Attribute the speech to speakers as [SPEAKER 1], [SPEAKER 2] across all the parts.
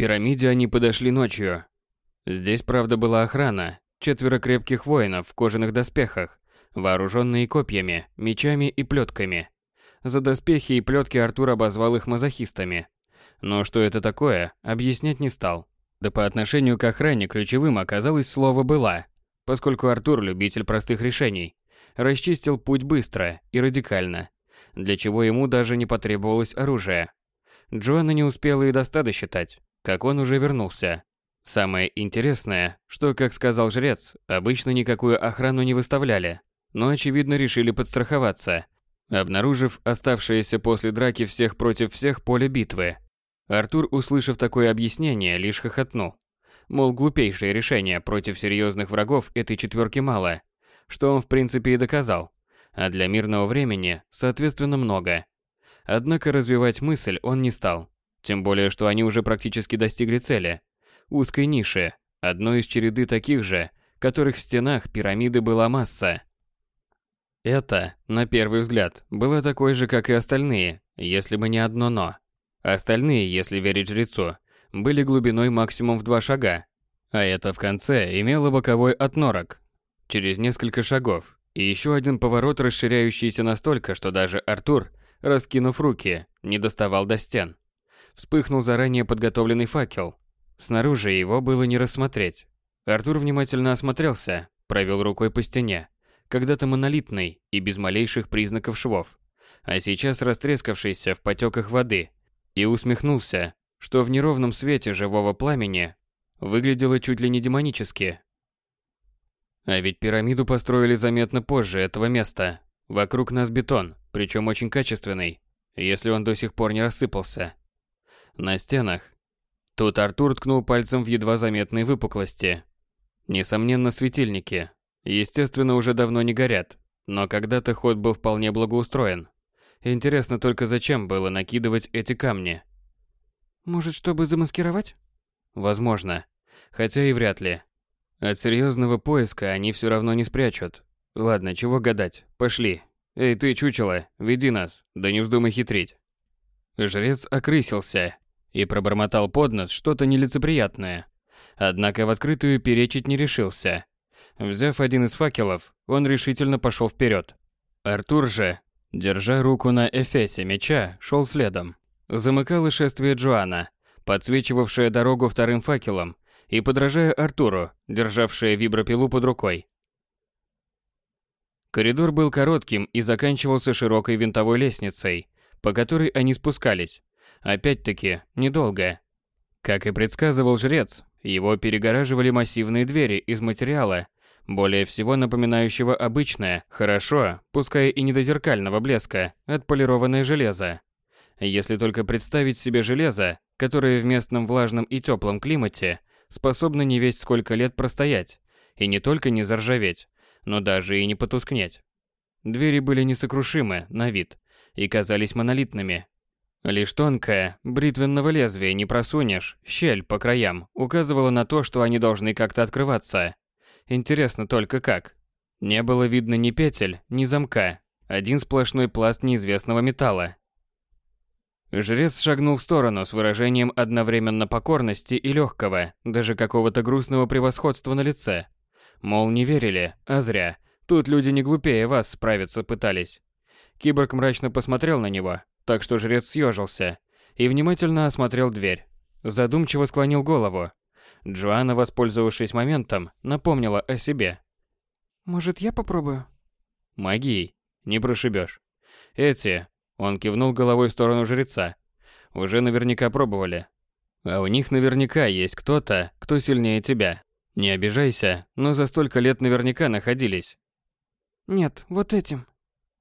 [SPEAKER 1] пирамиде они подошли ночью. Здесь, правда, была охрана, четверо крепких воинов в кожаных доспехах, вооруженные копьями, мечами и плетками. За доспехи и плетки Артур обозвал их мазохистами. Но что это такое, объяснять не стал. Да по отношению к охране ключевым оказалось слово «была», поскольку Артур любитель простых решений. Расчистил путь быстро и радикально, для чего ему даже не потребовалось оружия. Джоанна не успела и до стада считать, как он уже вернулся. Самое интересное, что, как сказал жрец, обычно никакую охрану не выставляли, но очевидно решили подстраховаться, обнаружив оставшееся после драки всех против всех поле битвы. Артур, услышав такое объяснение, лишь хохотнул. Мол, глупейшее решение против серьезных врагов этой четверки мало, что он в принципе и доказал, а для мирного времени, соответственно, много. Однако развивать мысль он не стал, тем более, что они уже практически достигли цели – узкой ниши, одной из череды таких же, которых в стенах пирамиды была масса. Это, на первый взгляд, было такой же, как и остальные, если бы не одно «но». Остальные, если верить жрецу, были глубиной максимум в два шага, а это в конце имело боковой отнорок. Через несколько шагов, и еще один поворот, расширяющийся настолько, что даже Артур, раскинув руки, не доставал до стен. Вспыхнул заранее подготовленный факел. Снаружи его было не рассмотреть. Артур внимательно осмотрелся, провел рукой по стене, когда-то монолитный и без малейших признаков швов, а сейчас растрескавшийся в потеках воды, и усмехнулся, что в неровном свете живого пламени выглядело чуть ли не демонически. А ведь пирамиду построили заметно позже этого места. Вокруг нас бетон, причем очень качественный, если он до сих пор не рассыпался. На стенах. Тут Артур ткнул пальцем в едва заметные выпуклости. Несомненно, светильники, Естественно, уже давно не горят, но когда-то ход был вполне благоустроен. Интересно только зачем было накидывать эти камни?
[SPEAKER 2] Может, чтобы замаскировать?
[SPEAKER 1] Возможно. Хотя и вряд ли. От серьезного поиска они все равно не спрячут. Ладно, чего гадать, пошли. Эй, ты, чучело, веди нас, да не вздумай хитрить. Жрец окрысился и пробормотал под нос что-то нелицеприятное. Однако в открытую перечить не решился. Взяв один из факелов, он решительно пошел вперед. Артур же, держа руку на эфесе меча, шел следом. Замыкало шествие Джоана, подсвечивавшая дорогу вторым факелом и подражая Артуру, державшая вибропилу под рукой. Коридор был коротким и заканчивался широкой винтовой лестницей, по которой они спускались. Опять-таки, недолго. Как и предсказывал жрец, его перегораживали массивные двери из материала, более всего напоминающего обычное, хорошо, пускай и не до зеркального блеска, отполированное железо. Если только представить себе железо, которое в местном влажном и теплом климате способно не весь сколько лет простоять, и не только не заржаветь, но даже и не потускнеть. Двери были несокрушимы на вид и казались монолитными. Лишь тонкая, бритвенного лезвия не просунешь, щель по краям указывала на то, что они должны как-то открываться. Интересно только как. Не было видно ни петель, ни замка. Один сплошной пласт неизвестного металла. Жрец шагнул в сторону с выражением одновременно покорности и легкого, даже какого-то грустного превосходства на лице. Мол, не верили, а зря. Тут люди не глупее вас справиться пытались. Киборг мрачно посмотрел на него, так что жрец съежился и внимательно осмотрел дверь. Задумчиво склонил голову, Джоанна, воспользовавшись моментом, напомнила о себе.
[SPEAKER 2] «Может, я попробую?»
[SPEAKER 1] «Магией. Не прошибешь. Эти...» Он кивнул головой в сторону жреца. «Уже наверняка пробовали. А у них наверняка есть кто-то, кто сильнее тебя. Не обижайся, но за столько лет наверняка находились».
[SPEAKER 2] «Нет, вот этим».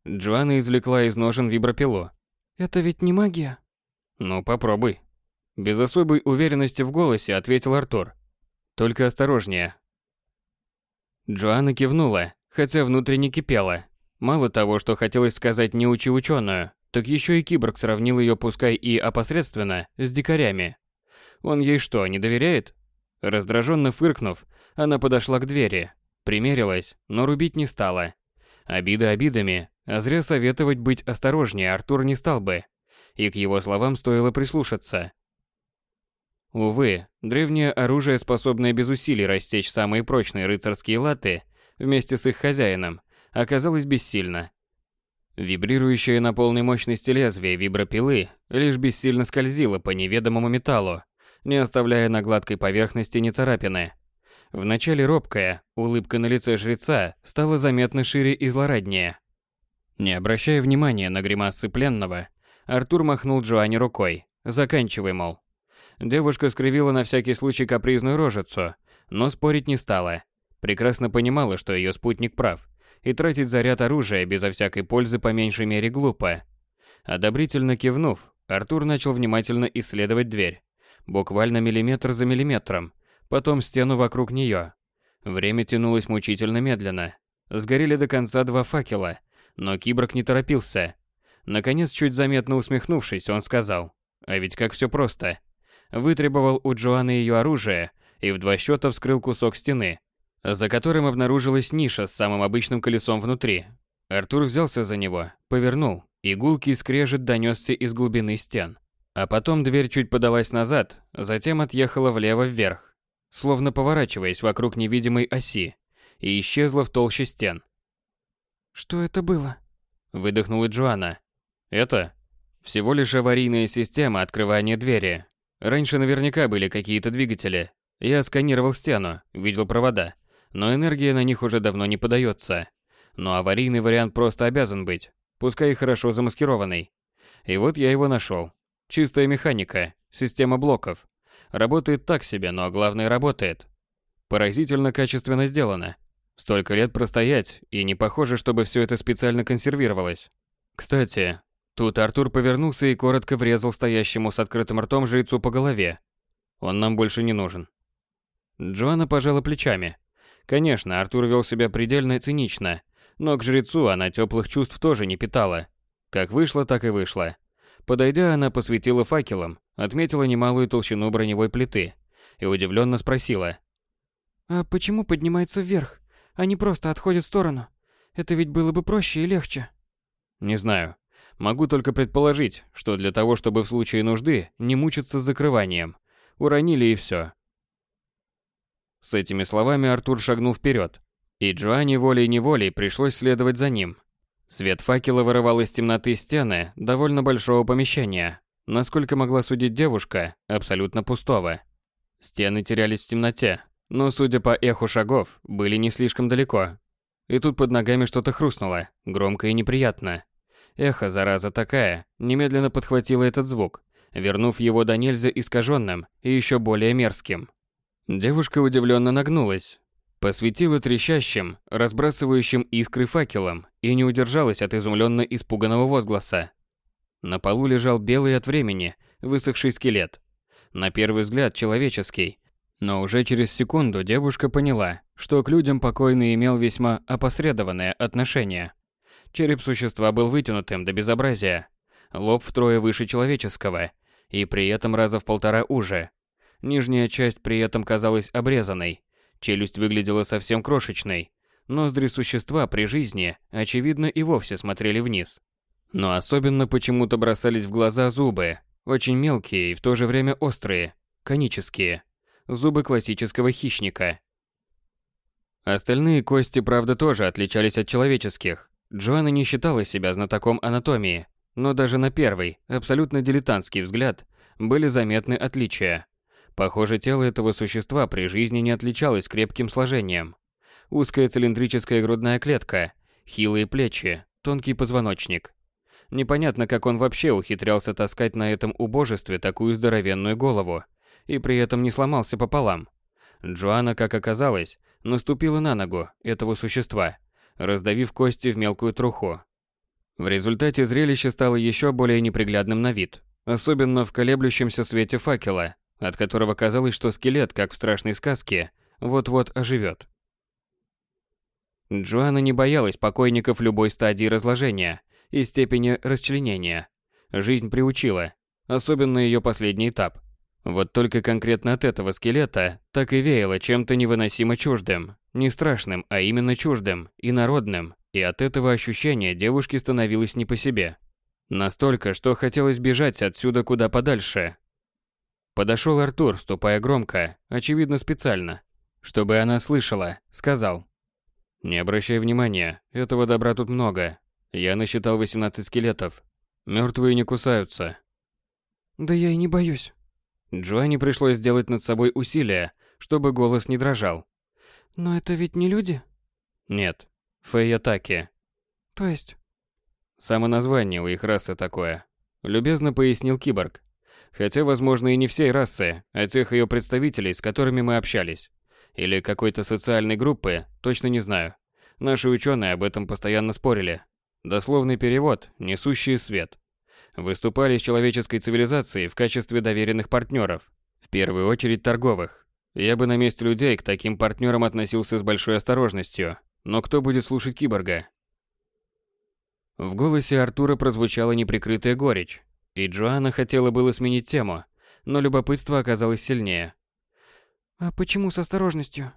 [SPEAKER 1] Джоанна извлекла из ножен вибропилу.
[SPEAKER 2] «Это ведь не магия?»
[SPEAKER 1] «Ну, попробуй». Без особой уверенности в голосе ответил Артур. Только осторожнее. Джоанна кивнула, хотя внутренне кипела. Мало того, что хотелось сказать «не учи ученую», так еще и киборг сравнил ее пускай и опосредственно с дикарями. Он ей что, не доверяет? Раздраженно фыркнув, она подошла к двери, примерилась, но рубить не стала. Обиды обидами, а зря советовать быть осторожнее Артур не стал бы. И к его словам стоило прислушаться. Увы, древнее оружие, способное без усилий растечь самые прочные рыцарские латы вместе с их хозяином, оказалось бессильно. Вибрирующее на полной мощности лезвие вибропилы лишь бессильно скользило по неведомому металлу, не оставляя на гладкой поверхности ни царапины. Вначале робкая, улыбка на лице жреца стала заметно шире и злораднее. Не обращая внимания на гримасы пленного, Артур махнул Джоанне рукой, заканчивай, мол. Девушка скривила на всякий случай капризную рожицу, но спорить не стала. Прекрасно понимала, что ее спутник прав, и тратить заряд оружия безо всякой пользы по меньшей мере глупо. Одобрительно кивнув, Артур начал внимательно исследовать дверь, буквально миллиметр за миллиметром, потом стену вокруг нее. Время тянулось мучительно медленно. Сгорели до конца два факела, но киборг не торопился. Наконец, чуть заметно усмехнувшись, он сказал, а ведь как все просто вытребовал у Джоанны ее оружие и в два счета вскрыл кусок стены, за которым обнаружилась ниша с самым обычным колесом внутри. Артур взялся за него, повернул, и гулкий скрежет донесся из глубины стен. А потом дверь чуть подалась назад, затем отъехала влево-вверх, словно поворачиваясь вокруг невидимой оси, и исчезла в толще стен.
[SPEAKER 2] «Что это было?»
[SPEAKER 1] – выдохнула Джоанна. «Это всего лишь аварийная система открывания двери, Раньше наверняка были какие-то двигатели. Я сканировал стену, видел провода, но энергия на них уже давно не подается. Но аварийный вариант просто обязан быть, пускай и хорошо замаскированный. И вот я его нашел. Чистая механика, система блоков. Работает так себе, но главное работает. Поразительно качественно сделано. Столько лет простоять, и не похоже, чтобы все это специально консервировалось. Кстати, Тут Артур повернулся и коротко врезал стоящему с открытым ртом жрецу по голове. Он нам больше не нужен. Джоанна пожала плечами. Конечно, Артур вел себя предельно цинично, но к жрецу она теплых чувств тоже не питала. Как вышло, так и вышло. Подойдя, она посветила факелом, отметила немалую толщину броневой плиты и удивленно спросила.
[SPEAKER 2] «А почему поднимается вверх, не просто отходит в сторону? Это ведь было бы проще и легче».
[SPEAKER 1] «Не знаю. Могу только предположить, что для того, чтобы в случае нужды не мучиться с закрыванием. Уронили и все. С этими словами Артур шагнул вперед, и Джоанне волей-неволей пришлось следовать за ним. Свет факела вырывал из темноты стены довольно большого помещения, насколько могла судить девушка, абсолютно пустого. Стены терялись в темноте, но, судя по эху шагов, были не слишком далеко. И тут под ногами что-то хрустнуло, громко и неприятно. Эхо, зараза такая, немедленно подхватило этот звук, вернув его до нельзя искаженным и еще более мерзким. Девушка удивленно нагнулась, посветила трещащим, разбрасывающим искры факелом и не удержалась от изумленно испуганного возгласа. На полу лежал белый от времени, высохший скелет. На первый взгляд человеческий, но уже через секунду девушка поняла, что к людям покойный имел весьма опосредованное отношение. Череп существа был вытянутым до безобразия, лоб втрое выше человеческого и при этом раза в полтора уже. Нижняя часть при этом казалась обрезанной, челюсть выглядела совсем крошечной, ноздри существа при жизни, очевидно, и вовсе смотрели вниз. Но особенно почему-то бросались в глаза зубы, очень мелкие и в то же время острые, конические, зубы классического хищника. Остальные кости, правда, тоже отличались от человеческих, Джоанна не считала себя знатоком анатомии, но даже на первый, абсолютно дилетантский взгляд, были заметны отличия. Похоже, тело этого существа при жизни не отличалось крепким сложением. Узкая цилиндрическая грудная клетка, хилые плечи, тонкий позвоночник. Непонятно, как он вообще ухитрялся таскать на этом убожестве такую здоровенную голову, и при этом не сломался пополам. Джоанна, как оказалось, наступила на ногу этого существа – раздавив кости в мелкую труху. В результате зрелище стало еще более неприглядным на вид, особенно в колеблющемся свете факела, от которого казалось, что скелет, как в страшной сказке, вот-вот оживет. Джоанна не боялась покойников любой стадии разложения и степени расчленения. Жизнь приучила, особенно ее последний этап. Вот только конкретно от этого скелета так и веяло чем-то невыносимо чуждым, не страшным, а именно чуждым и народным, и от этого ощущения девушке становилось не по себе. Настолько, что хотелось бежать отсюда куда подальше. Подошел Артур, ступая громко, очевидно специально, чтобы она слышала, сказал. «Не обращай внимания, этого добра тут много. Я насчитал 18 скелетов. Мертвые не кусаются».
[SPEAKER 2] «Да я и не боюсь».
[SPEAKER 1] Джоанне пришлось сделать над собой усилие, чтобы голос не дрожал.
[SPEAKER 2] «Но это ведь не люди?»
[SPEAKER 1] «Нет. Фейятаки».
[SPEAKER 2] «То есть?»
[SPEAKER 1] «Само название у их расы такое», — любезно пояснил киборг. Хотя, возможно, и не всей расы, а тех ее представителей, с которыми мы общались. Или какой-то социальной группы, точно не знаю. Наши ученые об этом постоянно спорили. Дословный перевод – несущие свет. Выступали с человеческой цивилизацией в качестве доверенных партнеров. В первую очередь торговых. Я бы на месте людей к таким партнерам относился с большой осторожностью. Но кто будет слушать киборга? В голосе Артура прозвучала неприкрытая горечь. И Джоанна хотела было сменить тему, но любопытство оказалось сильнее.
[SPEAKER 2] «А почему с осторожностью?»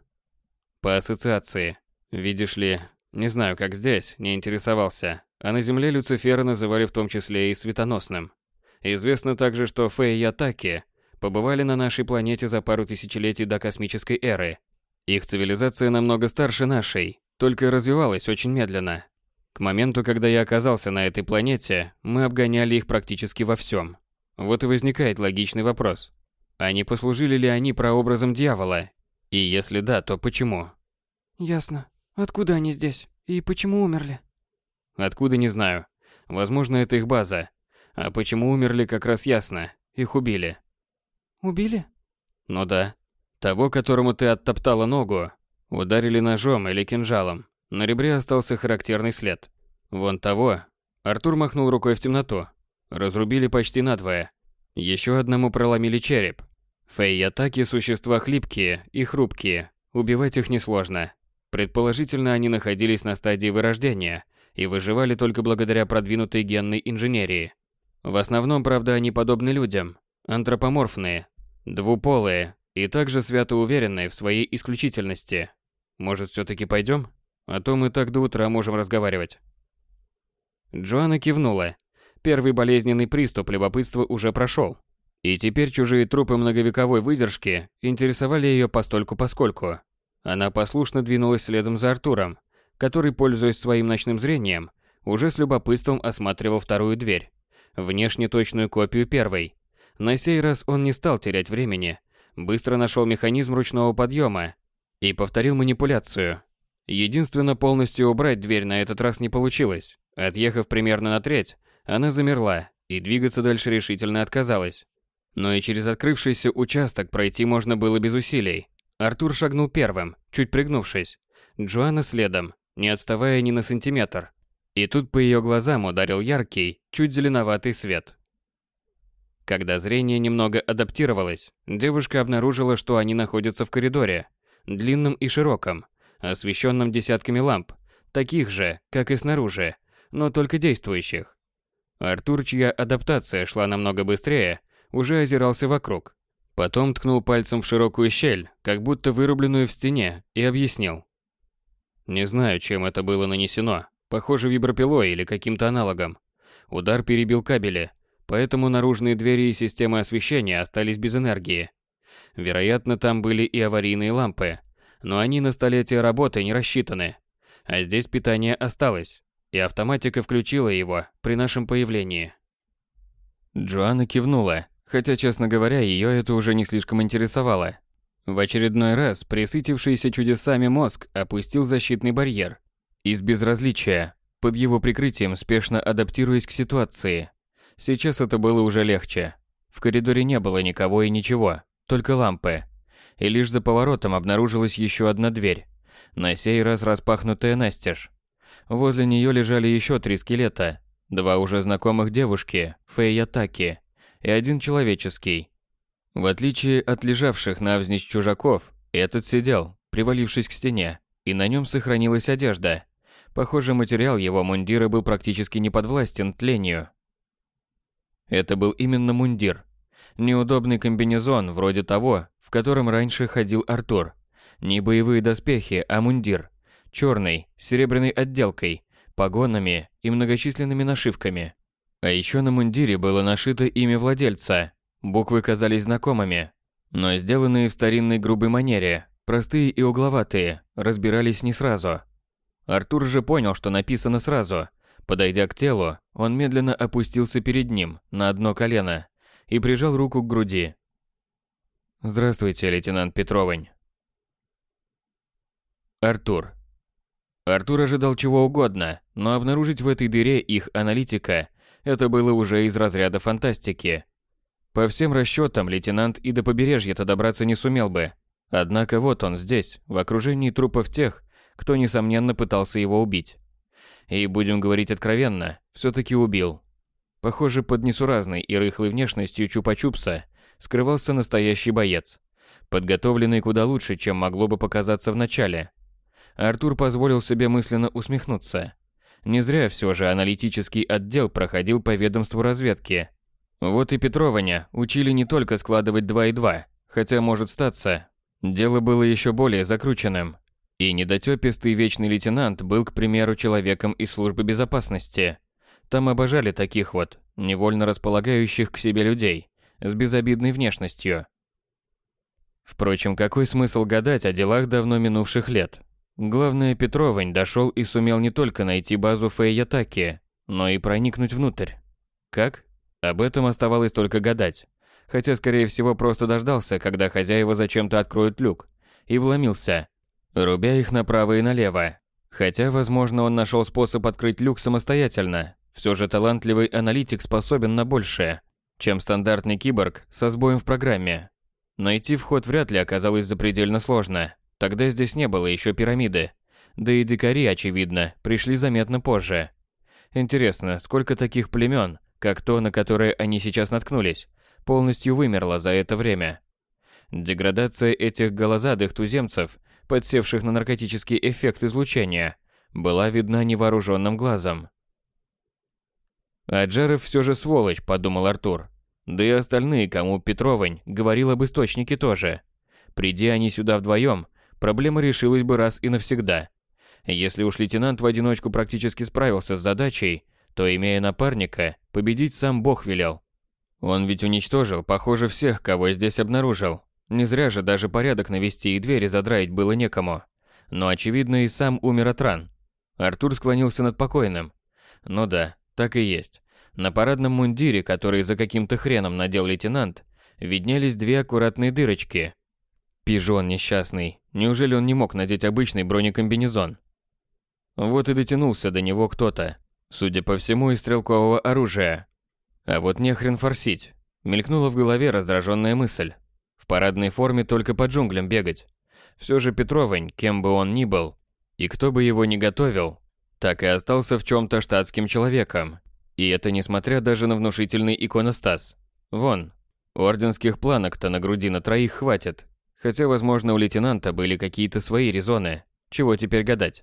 [SPEAKER 1] «По ассоциации. Видишь ли, не знаю, как здесь, не интересовался, а на Земле Люцифера называли в том числе и светоносным. Известно также, что Фэй и Атаки побывали на нашей планете за пару тысячелетий до космической эры. Их цивилизация намного старше нашей, только развивалась очень медленно, к моменту, когда я оказался на этой планете, мы обгоняли их практически во всем. Вот и возникает логичный вопрос. А не послужили ли они прообразом дьявола? И если да, то почему?
[SPEAKER 2] Ясно. Откуда они здесь? И почему умерли?
[SPEAKER 1] Откуда не знаю. Возможно, это их база. А почему умерли, как раз ясно. Их убили.
[SPEAKER 2] Убили?
[SPEAKER 1] Ну да. Того, которому ты оттоптала ногу, ударили ножом или кинжалом. На ребре остался характерный след. Вон того. Артур махнул рукой в темноту. Разрубили почти надвое. Еще одному проломили череп. Фейятаки – существа хлипкие и хрупкие. Убивать их несложно. Предположительно, они находились на стадии вырождения и выживали только благодаря продвинутой генной инженерии. В основном, правда, они подобны людям. Антропоморфные, двуполые и также свято уверенные в своей исключительности. Может, все-таки пойдем? А то мы так до утра можем разговаривать. Джоанна кивнула. Первый болезненный приступ любопытства уже прошел. И теперь чужие трупы многовековой выдержки интересовали ее постольку-поскольку. Она послушно двинулась следом за Артуром, который, пользуясь своим ночным зрением, уже с любопытством осматривал вторую дверь. Внешне точную копию первой. На сей раз он не стал терять времени, быстро нашел механизм ручного подъема и повторил манипуляцию, Единственно, полностью убрать дверь на этот раз не получилось. Отъехав примерно на треть, она замерла и двигаться дальше решительно отказалась. Но и через открывшийся участок пройти можно было без усилий. Артур шагнул первым, чуть пригнувшись. Джоанна следом, не отставая ни на сантиметр. И тут по ее глазам ударил яркий, чуть зеленоватый свет. Когда зрение немного адаптировалось, девушка обнаружила, что они находятся в коридоре, длинном и широком, освещенном десятками ламп, таких же, как и снаружи, но только действующих. Артур, чья адаптация шла намного быстрее, уже озирался вокруг. Потом ткнул пальцем в широкую щель, как будто вырубленную в стене, и объяснил. Не знаю, чем это было нанесено. Похоже, вибропилой или каким-то аналогом. Удар перебил кабели, поэтому наружные двери и системы освещения остались без энергии. Вероятно, там были и аварийные лампы, но они на столетие работы не рассчитаны. А здесь питание осталось, и автоматика включила его при нашем появлении. Джоанна кивнула, хотя, честно говоря, ее это уже не слишком интересовало. В очередной раз присытившийся чудесами мозг опустил защитный барьер. Из безразличия, под его прикрытием спешно адаптируясь к ситуации. Сейчас это было уже легче. В коридоре не было никого и ничего, только лампы и лишь за поворотом обнаружилась еще одна дверь, на сей раз распахнутая настежь. Возле нее лежали еще три скелета, два уже знакомых девушки, Фэйя Таки, и один человеческий. В отличие от лежавших навзничь чужаков, этот сидел, привалившись к стене, и на нем сохранилась одежда. Похоже, материал его мундира был практически не подвластен тлению. Это был именно мундир. Неудобный комбинезон, вроде того, котором раньше ходил Артур. Не боевые доспехи, а мундир. Черный, с серебряной отделкой, погонами и многочисленными нашивками. А еще на мундире было нашито имя владельца. Буквы казались знакомыми, но сделанные в старинной грубой манере, простые и угловатые, разбирались не сразу. Артур же понял, что написано сразу. Подойдя к телу, он медленно опустился перед ним на одно колено и прижал руку к груди. «Здравствуйте, лейтенант Петровань». Артур. Артур ожидал чего угодно, но обнаружить в этой дыре их аналитика – это было уже из разряда фантастики. По всем расчетам, лейтенант и до побережья-то добраться не сумел бы. Однако вот он здесь, в окружении трупов тех, кто, несомненно, пытался его убить. И, будем говорить откровенно, все-таки убил. Похоже, под несуразной и рыхлой внешностью Чупа-Чупса скрывался настоящий боец, подготовленный куда лучше, чем могло бы показаться в начале. Артур позволил себе мысленно усмехнуться. Не зря все же аналитический отдел проходил по ведомству разведки. Вот и Петрованя учили не только складывать 2 и 2, хотя может статься. Дело было еще более закрученным. И недотёпистый вечный лейтенант был, к примеру, человеком из службы безопасности. Там обожали таких вот, невольно располагающих к себе людей, с безобидной внешностью. Впрочем, какой смысл гадать о делах давно минувших лет? Главное, Петровань дошел и сумел не только найти базу Фейятаки, но и проникнуть внутрь. Как? Об этом оставалось только гадать. Хотя, скорее всего, просто дождался, когда хозяева зачем-то откроют люк, и вломился, рубя их направо и налево. Хотя, возможно, он нашел способ открыть люк самостоятельно. Все же талантливый аналитик способен на большее, чем стандартный киборг со сбоем в программе. Найти вход вряд ли оказалось запредельно сложно. Тогда здесь не было еще пирамиды. Да и дикари, очевидно, пришли заметно позже. Интересно, сколько таких племен, как то, на которое они сейчас наткнулись, полностью вымерло за это время? Деградация этих голозадых туземцев, подсевших на наркотический эффект излучения, была видна невооруженным глазом. «Аджаров все же сволочь», — подумал Артур. Да и остальные, кому Петровань говорил об источнике тоже. Приди они сюда вдвоем, проблема решилась бы раз и навсегда. Если уж лейтенант в одиночку практически справился с задачей, то, имея напарника, победить сам Бог велел. Он ведь уничтожил, похоже, всех, кого здесь обнаружил. Не зря же даже порядок навести и двери задраить было некому. Но, очевидно, и сам умер от ран. Артур склонился над покойным. Ну да, так и есть. На парадном мундире, который за каким-то хреном надел лейтенант, виднелись две аккуратные дырочки, Пижон несчастный. Неужели он не мог надеть обычный бронекомбинезон? Вот и дотянулся до него кто-то. Судя по всему, из стрелкового оружия. А вот не хрен форсить. Мелькнула в голове раздраженная мысль. В парадной форме только по джунглям бегать. Все же Петровань, кем бы он ни был, и кто бы его ни готовил, так и остался в чем-то штатским человеком. И это несмотря даже на внушительный иконостас. Вон, орденских планок-то на груди на троих хватит, Хотя, возможно, у лейтенанта были какие-то свои резоны. Чего теперь гадать?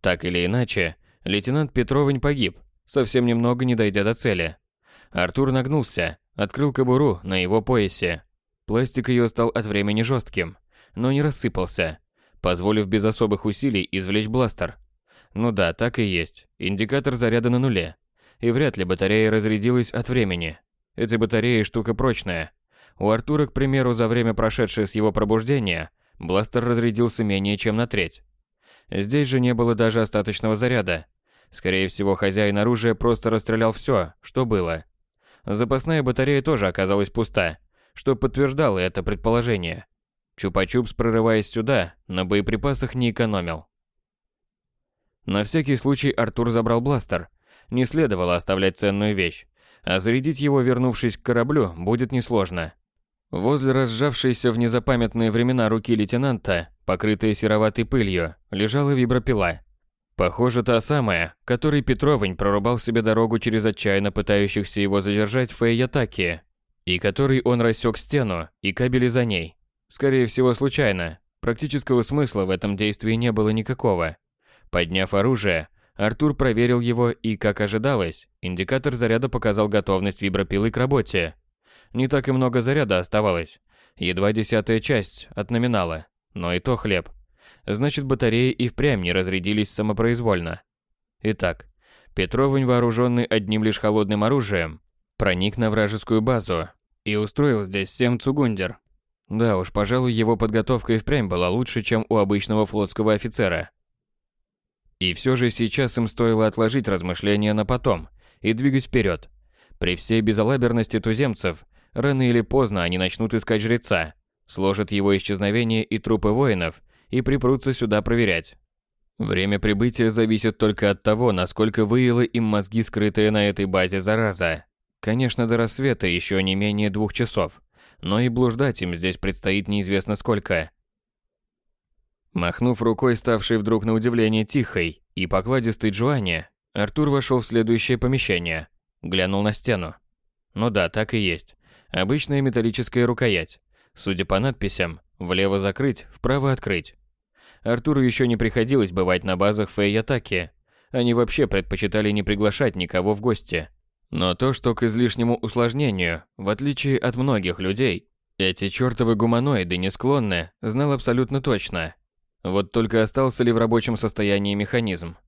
[SPEAKER 1] Так или иначе, лейтенант Петровень погиб, совсем немного не дойдя до цели. Артур нагнулся, открыл кобуру на его поясе. Пластик ее стал от времени жестким, но не рассыпался, позволив без особых усилий извлечь бластер. Ну да, так и есть. Индикатор заряда на нуле. И вряд ли батарея разрядилась от времени. Эти батареи штука прочная, у Артура, к примеру, за время прошедшее с его пробуждения, бластер разрядился менее чем на треть. Здесь же не было даже остаточного заряда. Скорее всего, хозяин оружия просто расстрелял все, что было. Запасная батарея тоже оказалась пуста, что подтверждало это предположение. Чупа-чупс, прорываясь сюда, на боеприпасах не экономил. На всякий случай Артур забрал бластер. Не следовало оставлять ценную вещь, а зарядить его, вернувшись к кораблю, будет несложно. Возле разжавшейся в незапамятные времена руки лейтенанта, покрытая сероватой пылью, лежала вибропила. Похоже, та самая, которой Петровень прорубал себе дорогу через отчаянно пытающихся его задержать Фейятаки, и которой он рассек стену и кабели за ней. Скорее всего, случайно. Практического смысла в этом действии не было никакого. Подняв оружие, Артур проверил его и, как ожидалось, индикатор заряда показал готовность вибропилы к работе. Не так и много заряда оставалось. Едва десятая часть от номинала, но и то хлеб. Значит, батареи и впрямь не разрядились самопроизвольно. Итак, Петровын, вооруженный одним лишь холодным оружием, проник на вражескую базу и устроил здесь всем цугундер. Да уж, пожалуй, его подготовка и впрямь была лучше, чем у обычного флотского офицера. И все же сейчас им стоило отложить размышления на потом и двигать вперед. При всей безалаберности туземцев, рано или поздно они начнут искать жреца, сложат его исчезновение и трупы воинов и припрутся сюда проверять. Время прибытия зависит только от того, насколько выела им мозги скрытая на этой базе зараза. Конечно, до рассвета еще не менее двух часов, но и блуждать им здесь предстоит неизвестно сколько. Махнув рукой, ставшей вдруг на удивление тихой и покладистой Джоанне, Артур вошел в следующее помещение, глянул на стену. Ну да, так и есть. Обычная металлическая рукоять. Судя по надписям, влево закрыть, вправо открыть. Артуру еще не приходилось бывать на базах Фэй-Атаки. Они вообще предпочитали не приглашать никого в гости. Но то, что к излишнему усложнению, в отличие от многих людей, эти чертовы гуманоиды не склонны, знал абсолютно точно. Вот только остался ли в рабочем состоянии механизм.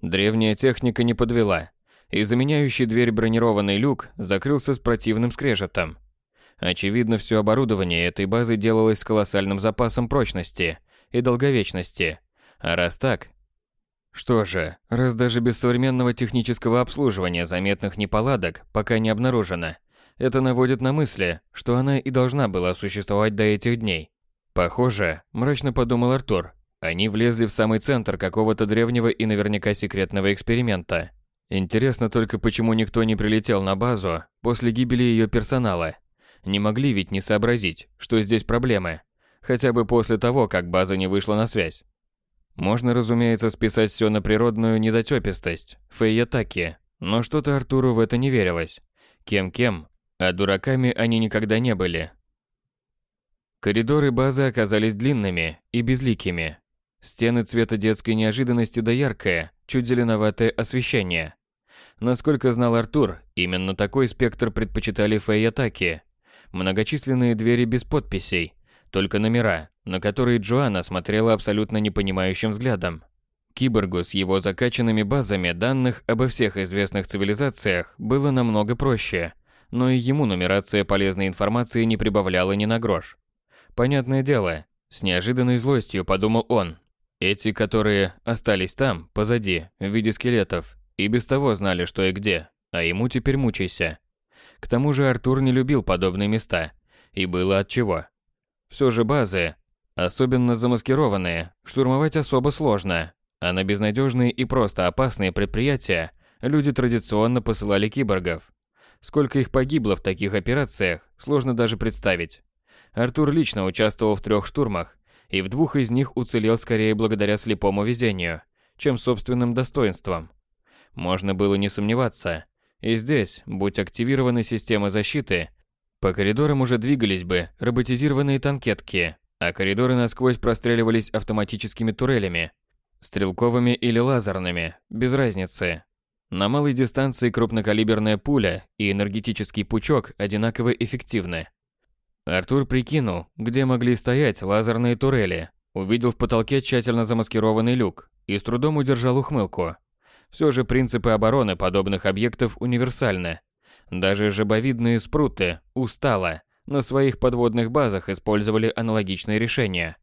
[SPEAKER 1] Древняя техника не подвела, и заменяющий дверь бронированный люк закрылся с противным скрежетом. Очевидно, все оборудование этой базы делалось с колоссальным запасом прочности и долговечности. А раз так... Что же, раз даже без современного технического обслуживания заметных неполадок пока не обнаружено, это наводит на мысли, что она и должна была существовать до этих дней. Похоже, мрачно подумал Артур, они влезли в самый центр какого-то древнего и наверняка секретного эксперимента. Интересно только, почему никто не прилетел на базу после гибели ее персонала. Не могли ведь не сообразить, что здесь проблемы, хотя бы после того, как база не вышла на связь. Можно, разумеется, списать все на природную недотепистость, фейятаки, но что-то Артуру в это не верилось. Кем-кем, а дураками они никогда не были. Коридоры базы оказались длинными и безликими. Стены цвета детской неожиданности да яркое, чуть зеленоватое освещение. Насколько знал Артур, именно такой спектр предпочитали фей-атаки. Многочисленные двери без подписей, только номера, на которые Джоанна смотрела абсолютно непонимающим взглядом. Киборгу с его закачанными базами данных обо всех известных цивилизациях было намного проще, но и ему нумерация полезной информации не прибавляла ни на грош. Понятное дело, с неожиданной злостью подумал он. Эти, которые остались там, позади, в виде скелетов, и без того знали, что и где, а ему теперь мучайся. К тому же Артур не любил подобные места, и было от чего. Все же базы, особенно замаскированные, штурмовать особо сложно, а на безнадежные и просто опасные предприятия люди традиционно посылали киборгов. Сколько их погибло в таких операциях, сложно даже представить. Артур лично участвовал в трех штурмах, и в двух из них уцелел скорее благодаря слепому везению, чем собственным достоинствам. Можно было не сомневаться. И здесь, будь активированы системы защиты, по коридорам уже двигались бы роботизированные танкетки, а коридоры насквозь простреливались автоматическими турелями, стрелковыми или лазерными, без разницы. На малой дистанции крупнокалиберная пуля и энергетический пучок одинаково эффективны. Артур прикинул, где могли стоять лазерные турели, увидел в потолке тщательно замаскированный люк и с трудом удержал ухмылку. Все же принципы обороны подобных объектов универсальны. Даже жабовидные спруты устало на своих подводных базах использовали аналогичные решения.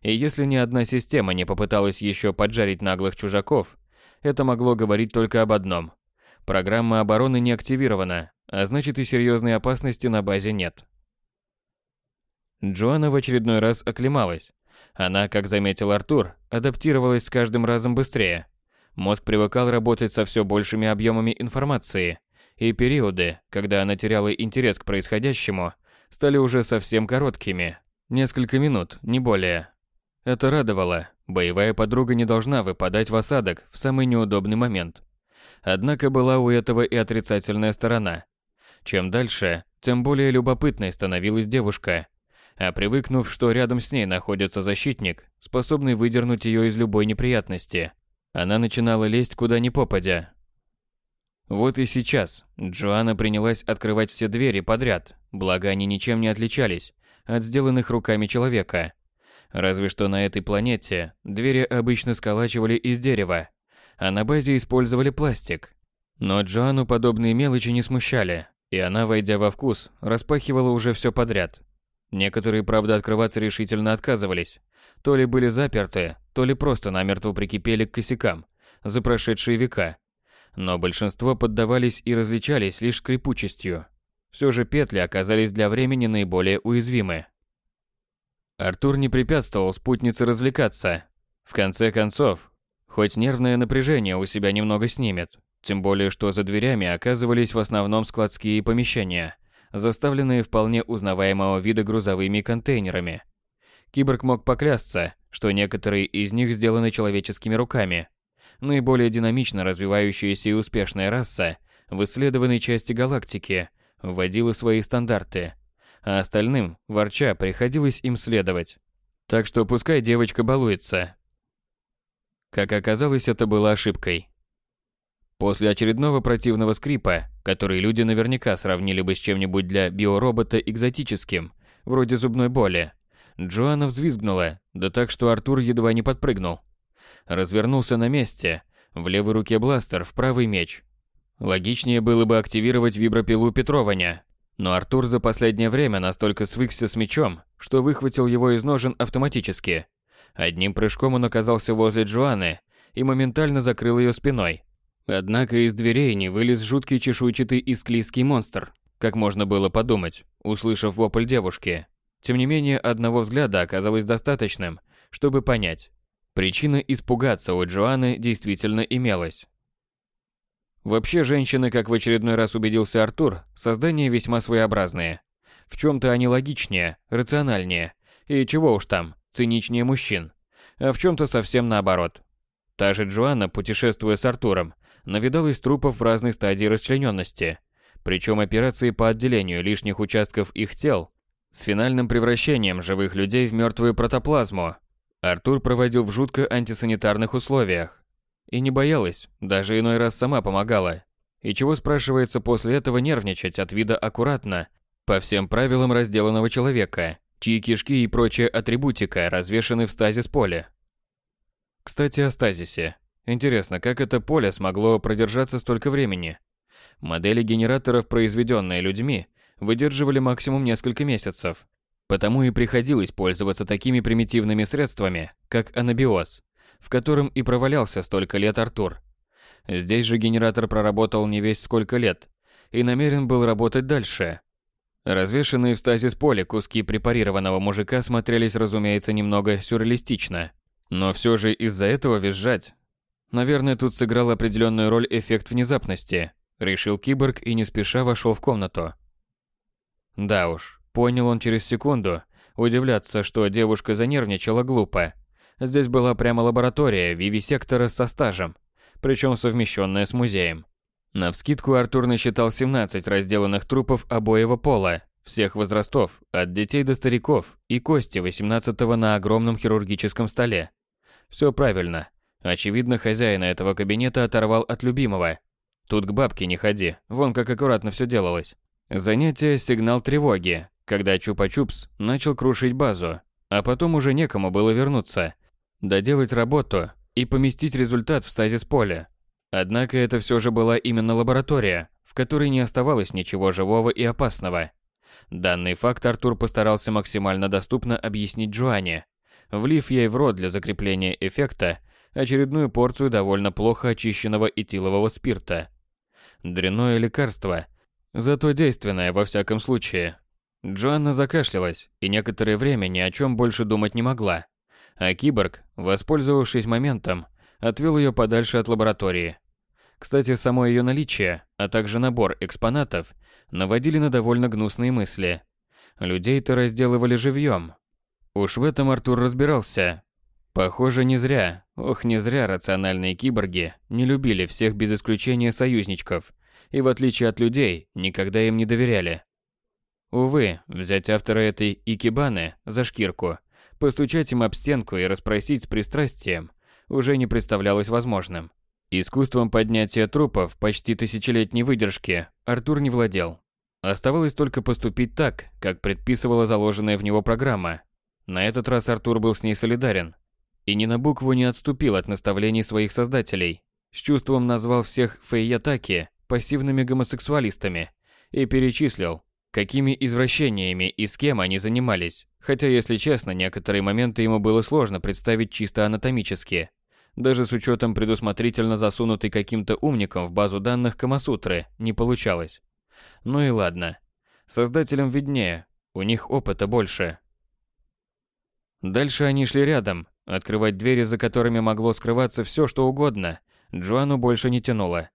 [SPEAKER 1] И если ни одна система не попыталась еще поджарить наглых чужаков, это могло говорить только об одном. Программа обороны не активирована, а значит и серьезной опасности на базе нет. Джоанна в очередной раз оклемалась. Она, как заметил Артур, адаптировалась с каждым разом быстрее. Мозг привыкал работать со все большими объемами информации, и периоды, когда она теряла интерес к происходящему, стали уже совсем короткими. Несколько минут, не более. Это радовало. Боевая подруга не должна выпадать в осадок в самый неудобный момент. Однако была у этого и отрицательная сторона. Чем дальше, тем более любопытной становилась девушка а привыкнув, что рядом с ней находится защитник, способный выдернуть ее из любой неприятности, она начинала лезть куда ни попадя. Вот и сейчас Джоанна принялась открывать все двери подряд, благо они ничем не отличались от сделанных руками человека. Разве что на этой планете двери обычно сколачивали из дерева, а на базе использовали пластик. Но Джоанну подобные мелочи не смущали, и она, войдя во вкус, распахивала уже все подряд. Некоторые, правда, открываться решительно отказывались. То ли были заперты, то ли просто намертво прикипели к косякам за прошедшие века. Но большинство поддавались и различались лишь скрипучестью. Все же петли оказались для времени наиболее уязвимы. Артур не препятствовал спутнице развлекаться. В конце концов, хоть нервное напряжение у себя немного снимет, тем более что за дверями оказывались в основном складские помещения, заставленные вполне узнаваемого вида грузовыми контейнерами. Киборг мог поклясться, что некоторые из них сделаны человеческими руками. Наиболее динамично развивающаяся и успешная раса в исследованной части галактики вводила свои стандарты, а остальным, ворча, приходилось им следовать. Так что пускай девочка балуется. Как оказалось, это было ошибкой. После очередного противного скрипа, который люди наверняка сравнили бы с чем-нибудь для биоробота экзотическим, вроде зубной боли, Джоанна взвизгнула, да так, что Артур едва не подпрыгнул. Развернулся на месте, в левой руке бластер, в правый меч. Логичнее было бы активировать вибропилу Петрованя, но Артур за последнее время настолько свыкся с мечом, что выхватил его из ножен автоматически. Одним прыжком он оказался возле Джоанны и моментально закрыл ее спиной. Однако из дверей не вылез жуткий чешуйчатый и склизкий монстр, как можно было подумать, услышав вопль девушки. Тем не менее, одного взгляда оказалось достаточным, чтобы понять. Причина испугаться у Джоанны действительно имелась. Вообще, женщины, как в очередной раз убедился Артур, создания весьма своеобразные. В чем-то они логичнее, рациональнее, и чего уж там, циничнее мужчин. А в чем-то совсем наоборот. Та же Джоанна, путешествуя с Артуром, навидалась трупов в разной стадии расчлененности. Причем операции по отделению лишних участков их тел с финальным превращением живых людей в мертвую протоплазму Артур проводил в жутко антисанитарных условиях. И не боялась, даже иной раз сама помогала. И чего, спрашивается, после этого нервничать от вида аккуратно, по всем правилам разделанного человека, чьи кишки и прочая атрибутика развешаны в стазис поле. Кстати, о стазисе. Интересно, как это поле смогло продержаться столько времени? Модели генераторов, произведенные людьми, выдерживали максимум несколько месяцев. Потому и приходилось пользоваться такими примитивными средствами, как анабиоз, в котором и провалялся столько лет Артур. Здесь же генератор проработал не весь сколько лет и намерен был работать дальше. Развешенные в стазис поле куски препарированного мужика смотрелись, разумеется, немного сюрреалистично. Но все же из-за этого визжать. Наверное, тут сыграл определенную роль эффект внезапности, решил киборг и не спеша вошел в комнату. Да уж, понял он через секунду. Удивляться, что девушка занервничала глупо. Здесь была прямо лаборатория вивисектора со стажем, причем совмещенная с музеем. Навскидку Артур насчитал 17 разделанных трупов обоего пола, всех возрастов, от детей до стариков, и кости 18-го на огромном хирургическом столе. Все правильно. Очевидно, хозяина этого кабинета оторвал от любимого. Тут к бабке не ходи, вон как аккуратно все делалось. Занятие сигнал тревоги, когда Чупа-Чупс начал крушить базу, а потом уже некому было вернуться, доделать работу и поместить результат в стазис поля. Однако это все же была именно лаборатория, в которой не оставалось ничего живого и опасного. Данный факт Артур постарался максимально доступно объяснить Джоанне, влив ей в рот для закрепления эффекта очередную порцию довольно плохо очищенного этилового спирта. Дрянное лекарство – Зато действенная во всяком случае. Джоанна закашлялась и некоторое время ни о чем больше думать не могла. А киборг, воспользовавшись моментом, отвел ее подальше от лаборатории. Кстати, само ее наличие, а также набор экспонатов наводили на довольно гнусные мысли. Людей-то разделывали живьем. Уж в этом Артур разбирался. Похоже, не зря, ох, не зря рациональные киборги не любили всех без исключения союзничков – и в отличие от людей, никогда им не доверяли. Увы, взять автора этой икебаны за шкирку, постучать им об стенку и расспросить с пристрастием уже не представлялось возможным. Искусством поднятия трупов почти тысячелетней выдержки Артур не владел. Оставалось только поступить так, как предписывала заложенная в него программа. На этот раз Артур был с ней солидарен и ни на букву не отступил от наставлений своих создателей. с чувством назвал всех фейятаки пассивными гомосексуалистами и перечислил, какими извращениями и с кем они занимались, хотя, если честно, некоторые моменты ему было сложно представить чисто анатомически, даже с учетом предусмотрительно засунутой каким-то умником в базу данных Камасутры, не получалось. Ну и ладно. Создателям виднее, у них опыта больше. Дальше они шли рядом, открывать двери, за которыми могло скрываться все, что угодно, Джоану больше не тянуло.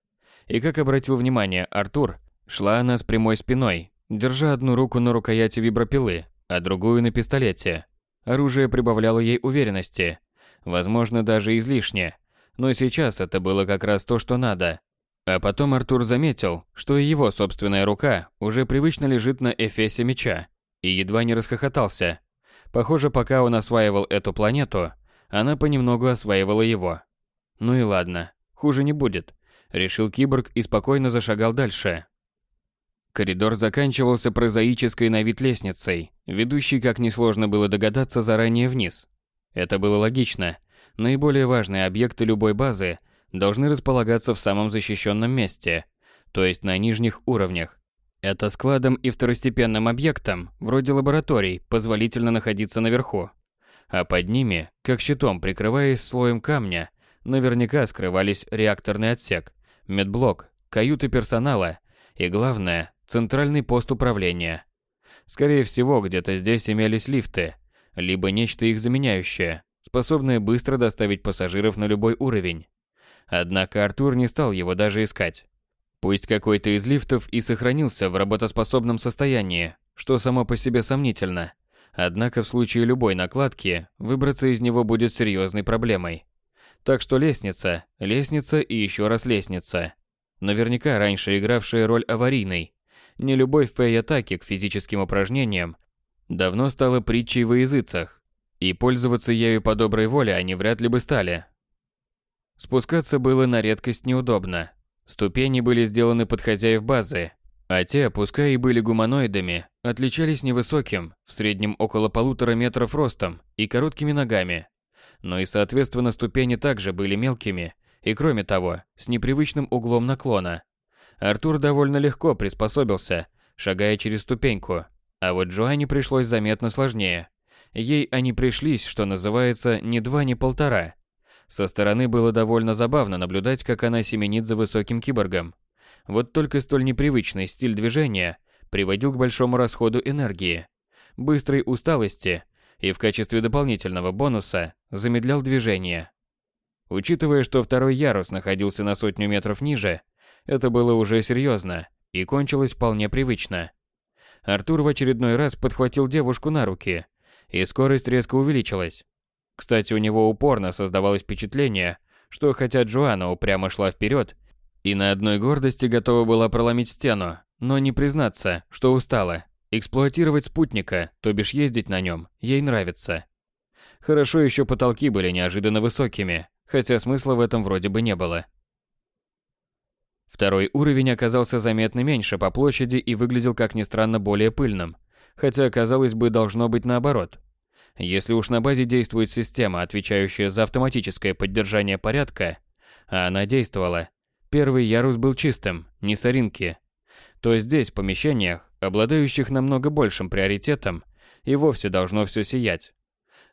[SPEAKER 1] И как обратил внимание Артур, шла она с прямой спиной, держа одну руку на рукояти вибропилы, а другую на пистолете. Оружие прибавляло ей уверенности, возможно, даже излишне, но сейчас это было как раз то, что надо. А потом Артур заметил, что и его собственная рука уже привычно лежит на эфесе меча, и едва не расхохотался. Похоже, пока он осваивал эту планету, она понемногу осваивала его. Ну и ладно, хуже не будет, решил киборг и спокойно зашагал дальше. Коридор заканчивался прозаической на вид лестницей, ведущей, как несложно было догадаться, заранее вниз. Это было логично. Наиболее важные объекты любой базы должны располагаться в самом защищенном месте, то есть на нижних уровнях. Это складом и второстепенным объектам, вроде лабораторий, позволительно находиться наверху. А под ними, как щитом прикрываясь слоем камня, наверняка скрывались реакторный отсек, медблок, каюты персонала и, главное, центральный пост управления. Скорее всего, где-то здесь имелись лифты, либо нечто их заменяющее, способное быстро доставить пассажиров на любой уровень. Однако Артур не стал его даже искать. Пусть какой-то из лифтов и сохранился в работоспособном состоянии, что само по себе сомнительно. Однако в случае любой накладки выбраться из него будет серьезной проблемой. Так что лестница, лестница и еще раз лестница. Наверняка раньше игравшая роль аварийной, Нелюбовь Фэй-атаки к физическим упражнениям давно стала притчей во языцах, и пользоваться ею по доброй воле они вряд ли бы стали. Спускаться было на редкость неудобно. Ступени были сделаны под хозяев базы, а те, пускай и были гуманоидами, отличались невысоким, в среднем около полутора метров ростом и короткими ногами. Но и соответственно ступени также были мелкими и, кроме того, с непривычным углом наклона. Артур довольно легко приспособился, шагая через ступеньку, а вот Джоанне пришлось заметно сложнее. Ей они пришлись, что называется, ни два, ни полтора. Со стороны было довольно забавно наблюдать, как она семенит за высоким киборгом. Вот только столь непривычный стиль движения приводил к большому расходу энергии, быстрой усталости и в качестве дополнительного бонуса замедлял движение. Учитывая, что второй ярус находился на сотню метров ниже, это было уже серьезно и кончилось вполне привычно. Артур в очередной раз подхватил девушку на руки, и скорость резко увеличилась. Кстати, у него упорно создавалось впечатление, что хотя Джоанна упрямо шла вперед и на одной гордости готова была проломить стену, но не признаться, что устала. Эксплуатировать спутника, то бишь ездить на нем, ей нравится. Хорошо еще потолки были неожиданно высокими, хотя смысла в этом вроде бы не было. Второй уровень оказался заметно меньше по площади и выглядел, как ни странно, более пыльным, хотя, казалось бы, должно быть наоборот. Если уж на базе действует система, отвечающая за автоматическое поддержание порядка, а она действовала, первый ярус был чистым, не соринки, то здесь, в помещениях, обладающих намного большим приоритетом, и вовсе должно все сиять.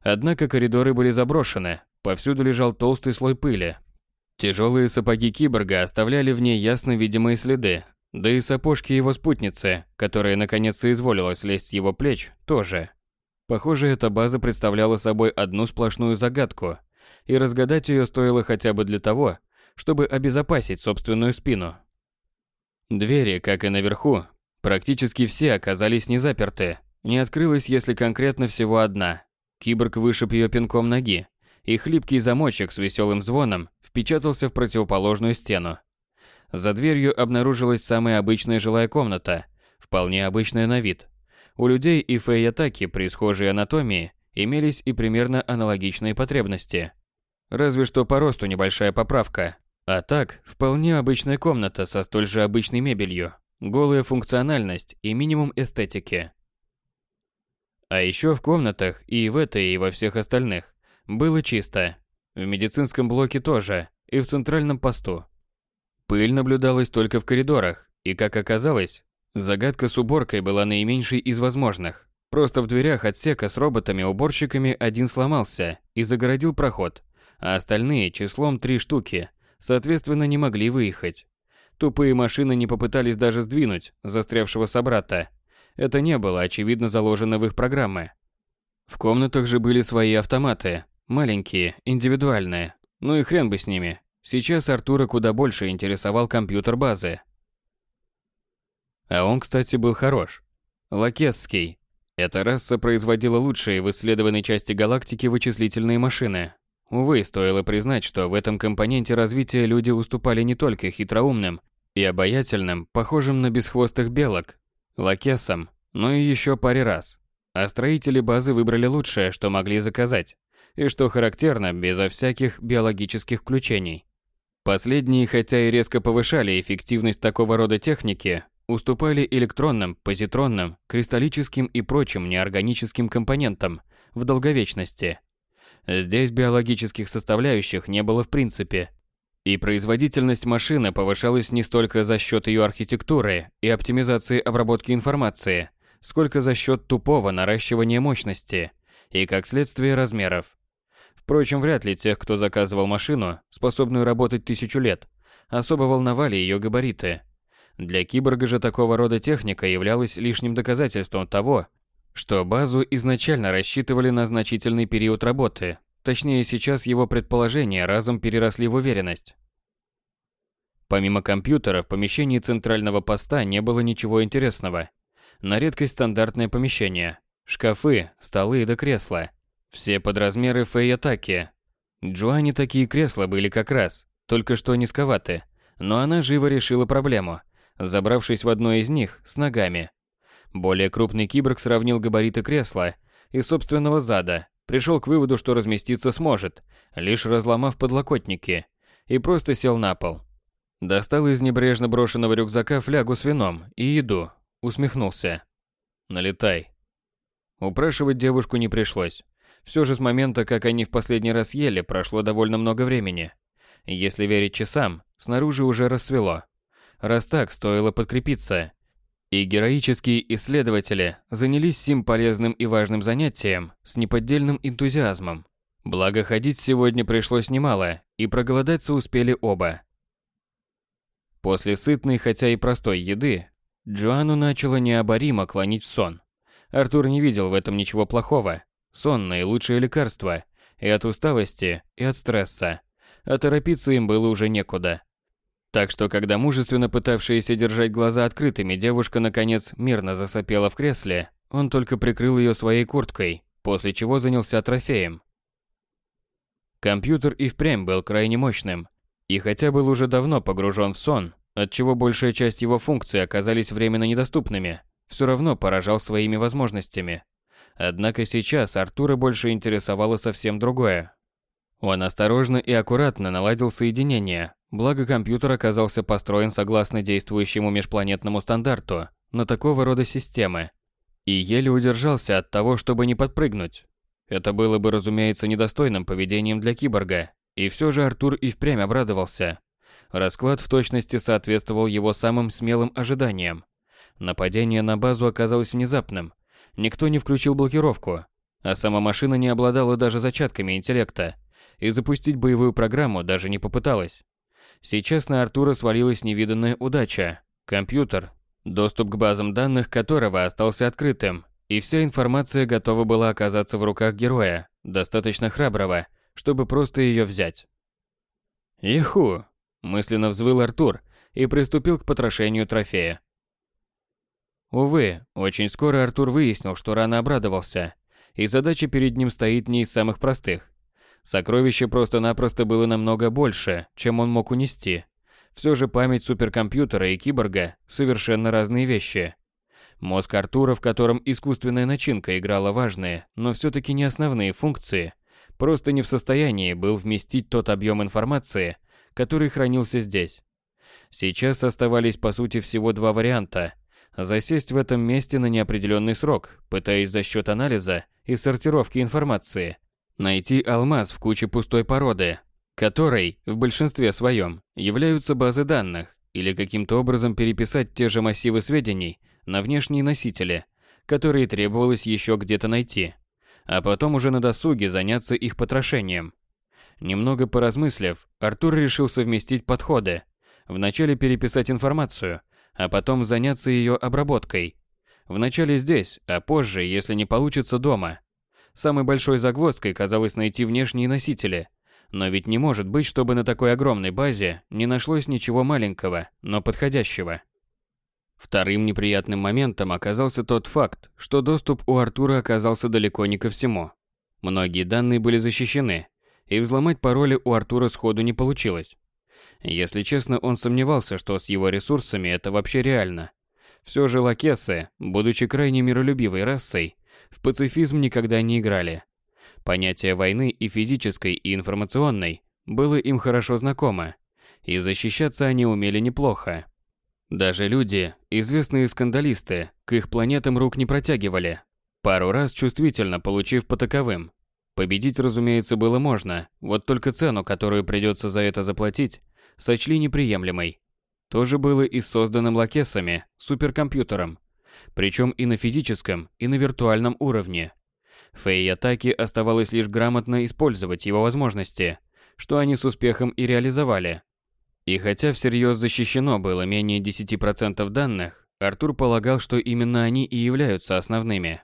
[SPEAKER 1] Однако коридоры были заброшены, повсюду лежал толстый слой пыли, Тяжелые сапоги киборга оставляли в ней ясно видимые следы, да и сапожки его спутницы, которая наконец соизволила слезть с его плеч, тоже. Похоже, эта база представляла собой одну сплошную загадку, и разгадать ее стоило хотя бы для того, чтобы обезопасить собственную спину. Двери, как и наверху, практически все оказались не заперты. Не открылась, если конкретно всего одна. Киборг вышиб ее пинком ноги, и хлипкий замочек с веселым звоном впечатался в противоположную стену. За дверью обнаружилась самая обычная жилая комната, вполне обычная на вид. У людей и фейятаки при схожей анатомии имелись и примерно аналогичные потребности. Разве что по росту небольшая поправка. А так, вполне обычная комната со столь же обычной мебелью, голая функциональность и минимум эстетики. А еще в комнатах и в этой, и во всех остальных было чисто. В медицинском блоке тоже, и в центральном посту. Пыль наблюдалась только в коридорах, и, как оказалось, загадка с уборкой была наименьшей из возможных. Просто в дверях отсека с роботами-уборщиками один сломался и загородил проход, а остальные числом три штуки, соответственно, не могли выехать. Тупые машины не попытались даже сдвинуть застрявшего собрата. Это не было, очевидно, заложено в их программы. В комнатах же были свои автоматы, маленькие, индивидуальные. Ну и хрен бы с ними. Сейчас Артура куда больше интересовал компьютер базы. А он, кстати, был хорош. Лакесский. Эта раса производила лучшие в исследованной части галактики вычислительные машины. Увы, стоило признать, что в этом компоненте развития люди уступали не только хитроумным и обаятельным, похожим на бесхвостых белок, лакесам, но и еще паре раз. А строители базы выбрали лучшее, что могли заказать, и что характерно, безо всяких биологических включений. Последние, хотя и резко повышали эффективность такого рода техники, уступали электронным, позитронным, кристаллическим и прочим неорганическим компонентам в долговечности. Здесь биологических составляющих не было в принципе, и производительность машины повышалась не столько за счет ее архитектуры и оптимизации обработки информации, сколько за счет тупого наращивания мощности и, как следствие, размеров. Впрочем, вряд ли тех, кто заказывал машину, способную работать тысячу лет, особо волновали ее габариты. Для киборга же такого рода техника являлась лишним доказательством того, что базу изначально рассчитывали на значительный период работы, точнее сейчас его предположения разом переросли в уверенность. Помимо компьютера в помещении центрального поста не было ничего интересного. На редкость стандартное помещение. Шкафы, столы да кресла. Все под размеры Фейятаки. Джоанне такие кресла были как раз, только что низковаты. Но она живо решила проблему, забравшись в одно из них с ногами. Более крупный киборг сравнил габариты кресла и собственного зада, пришел к выводу, что разместиться сможет, лишь разломав подлокотники, и просто сел на пол. Достал из небрежно брошенного рюкзака флягу с вином и еду, усмехнулся. «Налетай». Упрашивать девушку не пришлось. Все же с момента, как они в последний раз ели, прошло довольно много времени. Если верить часам, снаружи уже рассвело. Раз так, стоило подкрепиться. И героические исследователи занялись сим полезным и важным занятием с неподдельным энтузиазмом. Благо ходить сегодня пришлось немало, и проголодаться успели оба. После сытной, хотя и простой еды, Джоанну начало необоримо клонить в сон. Артур не видел в этом ничего плохого, Сон – наилучшее лекарство. И от усталости, и от стресса. А торопиться им было уже некуда. Так что, когда мужественно пытавшаяся держать глаза открытыми девушка наконец мирно засопела в кресле, он только прикрыл ее своей курткой, после чего занялся трофеем. Компьютер и впрямь был крайне мощным, и хотя был уже давно погружен в сон, отчего большая часть его функций оказались временно недоступными, все равно поражал своими возможностями. Однако сейчас Артура больше интересовало совсем другое. Он осторожно и аккуратно наладил соединение, благо компьютер оказался построен согласно действующему межпланетному стандарту на такого рода системы, и еле удержался от того, чтобы не подпрыгнуть. Это было бы, разумеется, недостойным поведением для киборга, и все же Артур и впрямь обрадовался. Расклад в точности соответствовал его самым смелым ожиданиям. Нападение на базу оказалось внезапным, Никто не включил блокировку, а сама машина не обладала даже зачатками интеллекта, и запустить боевую программу даже не попыталась. Сейчас на Артура свалилась невиданная удача. Компьютер, доступ к базам данных которого остался открытым, и вся информация готова была оказаться в руках героя, достаточно храброго, чтобы просто ее взять. «Иху!» – мысленно взвыл Артур и приступил к потрошению трофея. Увы, очень скоро Артур выяснил, что рано обрадовался, и задача перед ним стоит не из самых простых. Сокровище просто-напросто было намного больше, чем он мог унести. Все же память суперкомпьютера и киборга – совершенно разные вещи. Мозг Артура, в котором искусственная начинка играла важные, но все-таки не основные функции, просто не в состоянии был вместить тот объем информации, который хранился здесь. Сейчас оставались по сути всего два варианта – засесть в этом месте на неопределенный срок, пытаясь за счет анализа и сортировки информации найти алмаз в куче пустой породы, которой в большинстве своем являются базы данных, или каким-то образом переписать те же массивы сведений на внешние носители, которые требовалось еще где-то найти, а потом уже на досуге заняться их потрошением. Немного поразмыслив, Артур решил совместить подходы. Вначале переписать информацию, а потом заняться ее обработкой. Вначале здесь, а позже, если не получится, дома. Самой большой загвоздкой казалось найти внешние носители. Но ведь не может быть, чтобы на такой огромной базе не нашлось ничего маленького, но подходящего. Вторым неприятным моментом оказался тот факт, что доступ у Артура оказался далеко не ко всему. Многие данные были защищены, и взломать пароли у Артура сходу не получилось. Если честно, он сомневался, что с его ресурсами это вообще реально. Все же лакесы, будучи крайне миролюбивой расой, в пацифизм никогда не играли. Понятие войны и физической, и информационной было им хорошо знакомо, и защищаться они умели неплохо. Даже люди, известные скандалисты, к их планетам рук не протягивали, пару раз чувствительно получив по таковым. Победить, разумеется, было можно, вот только цену, которую придется за это заплатить, сочли неприемлемой. То же было и с созданным лакесами, суперкомпьютером. Причем и на физическом, и на виртуальном уровне. Фэй Атаки оставалось лишь грамотно использовать его возможности, что они с успехом и реализовали. И хотя всерьез защищено было менее 10% данных, Артур полагал, что именно они и являются основными.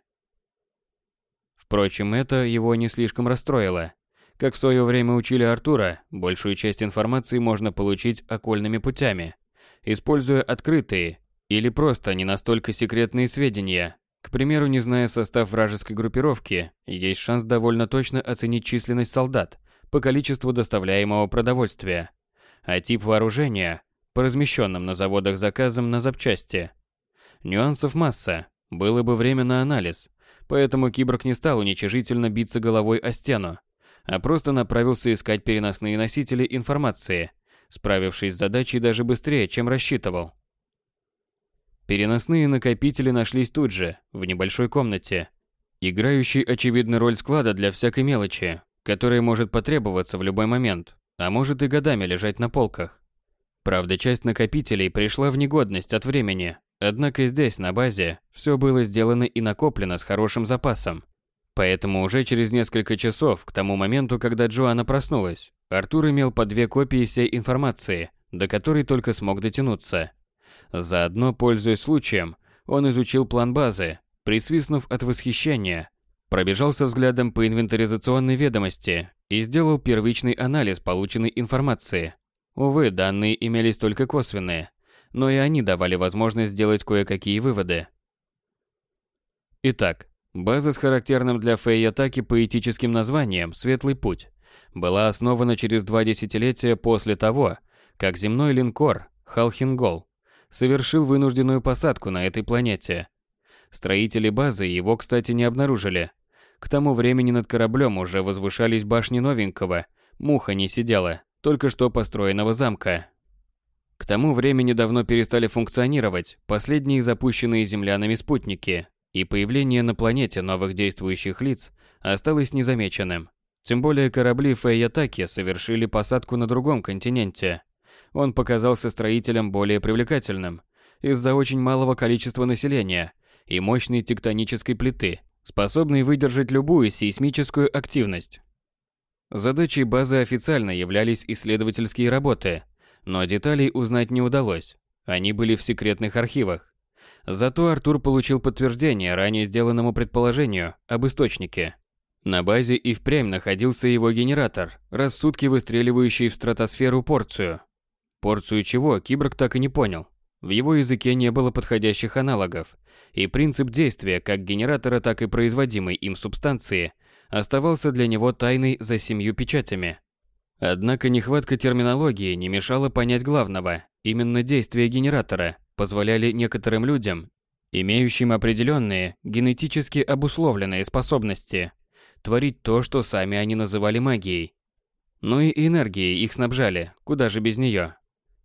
[SPEAKER 1] Впрочем, это его не слишком расстроило. Как в свое время учили Артура, большую часть информации можно получить окольными путями, используя открытые или просто не настолько секретные сведения. К примеру, не зная состав вражеской группировки, есть шанс довольно точно оценить численность солдат по количеству доставляемого продовольствия, а тип вооружения по размещенным на заводах заказам на запчасти. Нюансов масса, было бы время на анализ, Поэтому киборг не стал уничижительно биться головой о стену, а просто направился искать переносные носители информации, справившись с задачей даже быстрее, чем рассчитывал. Переносные накопители нашлись тут же, в небольшой комнате, играющей очевидно роль склада для всякой мелочи, которая может потребоваться в любой момент, а может и годами лежать на полках. Правда, часть накопителей пришла в негодность от времени, Однако здесь, на базе, все было сделано и накоплено с хорошим запасом. Поэтому уже через несколько часов, к тому моменту, когда Джоанна проснулась, Артур имел по две копии всей информации, до которой только смог дотянуться. Заодно, пользуясь случаем, он изучил план базы, присвистнув от восхищения, пробежался взглядом по инвентаризационной ведомости и сделал первичный анализ полученной информации. Увы, данные имелись только косвенные – но и они давали возможность сделать кое-какие выводы. Итак, база с характерным для Фэй атаки поэтическим названием «Светлый путь» была основана через два десятилетия после того, как земной линкор Халхингол совершил вынужденную посадку на этой планете. Строители базы его, кстати, не обнаружили. К тому времени над кораблем уже возвышались башни новенького, муха не сидела, только что построенного замка, к тому времени давно перестали функционировать последние запущенные землянами спутники, и появление на планете новых действующих лиц осталось незамеченным. Тем более корабли Фэйятаки совершили посадку на другом континенте. Он показался строителям более привлекательным из-за очень малого количества населения и мощной тектонической плиты, способной выдержать любую сейсмическую активность. Задачей базы официально являлись исследовательские работы – но деталей узнать не удалось. Они были в секретных архивах. Зато Артур получил подтверждение ранее сделанному предположению об источнике. На базе и впрямь находился его генератор, раз сутки выстреливающий в стратосферу порцию. Порцию чего, Киборг так и не понял. В его языке не было подходящих аналогов, и принцип действия как генератора, так и производимой им субстанции оставался для него тайной за семью печатями. Однако нехватка терминологии не мешала понять главного. Именно действия генератора позволяли некоторым людям, имеющим определенные генетически обусловленные способности, творить то, что сами они называли магией. Ну и энергией их снабжали, куда же без нее.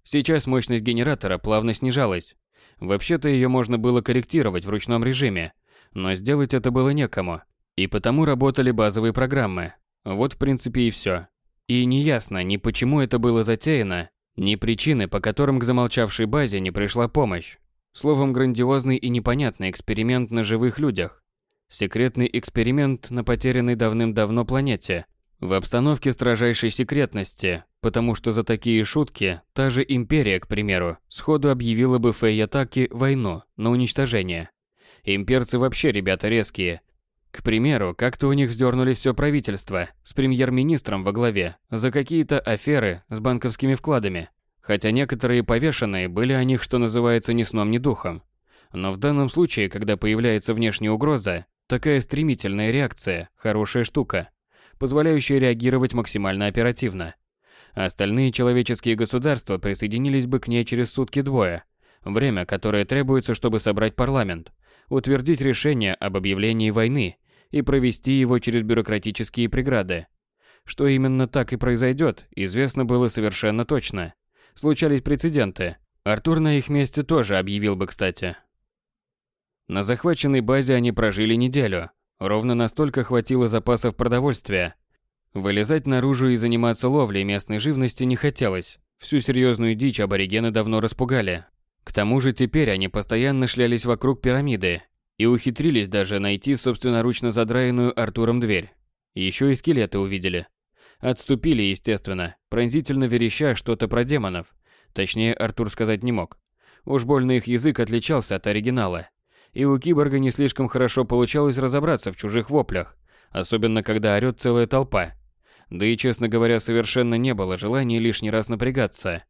[SPEAKER 1] Сейчас мощность генератора плавно снижалась. Вообще-то ее можно было корректировать в ручном режиме, но сделать это было некому. И потому работали базовые программы. Вот в принципе и все. И неясно ни почему это было затеяно, ни причины, по которым к замолчавшей базе не пришла помощь. Словом, грандиозный и непонятный эксперимент на живых людях. Секретный эксперимент на потерянной давным-давно планете. В обстановке строжайшей секретности, потому что за такие шутки та же Империя, к примеру, сходу объявила бы Фейятаки войну на уничтожение. Имперцы вообще ребята резкие. К примеру, как-то у них вздернули все правительство с премьер-министром во главе за какие-то аферы с банковскими вкладами. Хотя некоторые повешенные были о них, что называется, ни сном, ни духом. Но в данном случае, когда появляется внешняя угроза, такая стремительная реакция – хорошая штука, позволяющая реагировать максимально оперативно. Остальные человеческие государства присоединились бы к ней через сутки-двое, время, которое требуется, чтобы собрать парламент, утвердить решение об объявлении войны и провести его через бюрократические преграды. Что именно так и произойдет, известно было совершенно точно. Случались прецеденты. Артур на их месте тоже объявил бы, кстати. На захваченной базе они прожили неделю. Ровно настолько хватило запасов продовольствия. Вылезать наружу и заниматься ловлей местной живности не хотелось. Всю серьезную дичь аборигены давно распугали. К тому же теперь они постоянно шлялись вокруг пирамиды и ухитрились даже найти собственноручно задраенную Артуром дверь. Еще и скелеты увидели. Отступили, естественно, пронзительно вереща что-то про демонов. Точнее, Артур сказать не мог. Уж больно их язык отличался от оригинала. И у киборга не слишком хорошо получалось разобраться в чужих воплях, особенно когда орёт целая толпа. Да и, честно говоря, совершенно не было желания лишний раз напрягаться.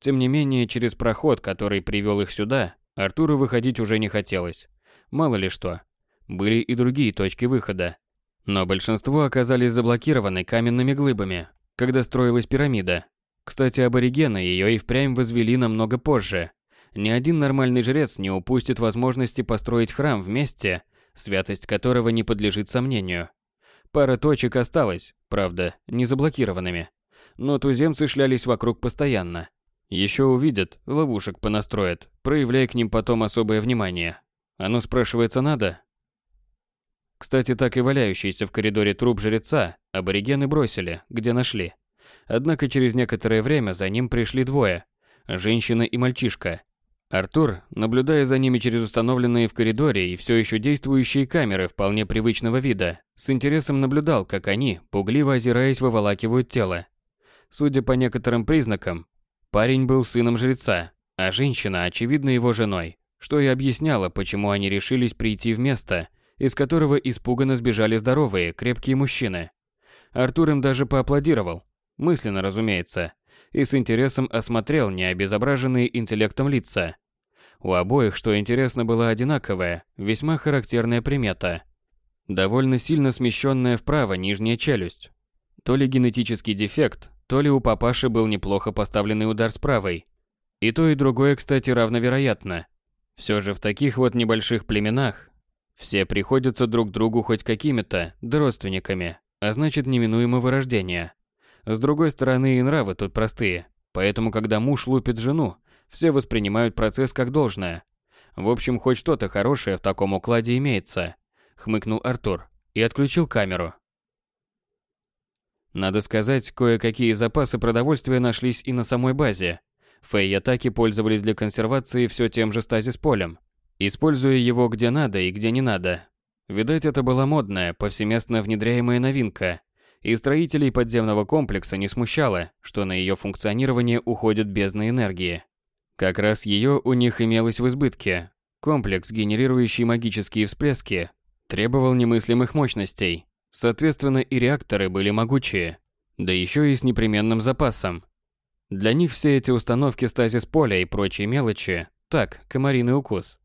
[SPEAKER 1] Тем не менее, через проход, который привел их сюда, Артуру выходить уже не хотелось. Мало ли что. Были и другие точки выхода. Но большинство оказались заблокированы каменными глыбами, когда строилась пирамида. Кстати, аборигены ее и впрямь возвели намного позже. Ни один нормальный жрец не упустит возможности построить храм в месте, святость которого не подлежит сомнению. Пара точек осталось, правда, не заблокированными. Но туземцы шлялись вокруг постоянно. Еще увидят, ловушек понастроят, проявляя к ним потом особое внимание. Оно спрашивается надо? Кстати, так и валяющийся в коридоре труп жреца аборигены бросили, где нашли. Однако через некоторое время за ним пришли двое – женщина и мальчишка. Артур, наблюдая за ними через установленные в коридоре и все еще действующие камеры вполне привычного вида, с интересом наблюдал, как они, пугливо озираясь, выволакивают тело. Судя по некоторым признакам, Парень был сыном жреца, а женщина, очевидно, его женой, что и объясняло, почему они решились прийти в место, из которого испуганно сбежали здоровые, крепкие мужчины. Артур им даже поаплодировал, мысленно, разумеется, и с интересом осмотрел необезображенные интеллектом лица. У обоих, что интересно, была одинаковая, весьма характерная примета. Довольно сильно смещенная вправо нижняя челюсть. То ли генетический дефект, то ли у папаши был неплохо поставленный удар с правой. И то, и другое, кстати, равновероятно. Все же в таких вот небольших племенах все приходятся друг другу хоть какими-то, да родственниками, а значит неминуемо вырождение. С другой стороны, и нравы тут простые, поэтому когда муж лупит жену, все воспринимают процесс как должное. В общем, хоть что-то хорошее в таком укладе имеется, хмыкнул Артур и отключил камеру. Надо сказать, кое-какие запасы продовольствия нашлись и на самой базе. Фэй-атаки пользовались для консервации все тем же стазис-полем, используя его где надо и где не надо. Видать, это была модная, повсеместно внедряемая новинка, и строителей подземного комплекса не смущало, что на ее функционирование уходит бездна энергии. Как раз ее у них имелось в избытке. Комплекс, генерирующий магические всплески, требовал немыслимых мощностей, Соответственно, и реакторы были могучие, да еще и с непременным запасом. Для них все эти установки стазис поля и прочие мелочи – так, комариный укус.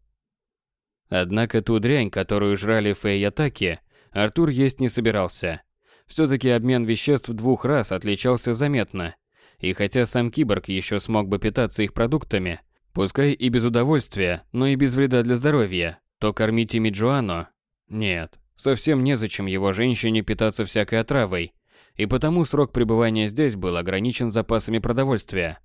[SPEAKER 1] Однако ту дрянь, которую жрали Фэй атаки, Артур есть не собирался. Все-таки обмен веществ двух раз отличался заметно. И хотя сам киборг еще смог бы питаться их продуктами, пускай и без удовольствия, но и без вреда для здоровья, то кормить ими Джоанну – нет. Совсем незачем его женщине питаться всякой отравой, и потому срок пребывания здесь был ограничен запасами продовольствия.